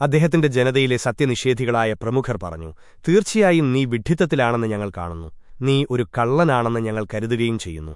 അദ്ദേഹത്തിന്റെ ജനതയിലെ സത്യനിഷേധികളായ പ്രമുഖർ പറഞ്ഞു തീർച്ചയായും നീ വിഡ്ഢിത്തത്തിലാണെന്ന് ഞങ്ങൾ കാണുന്നു. നീ ഒരു കള്ളനാണെന്ന് ഞങ്ങൾ കരുതുകയും ചെയ്യുന്നു.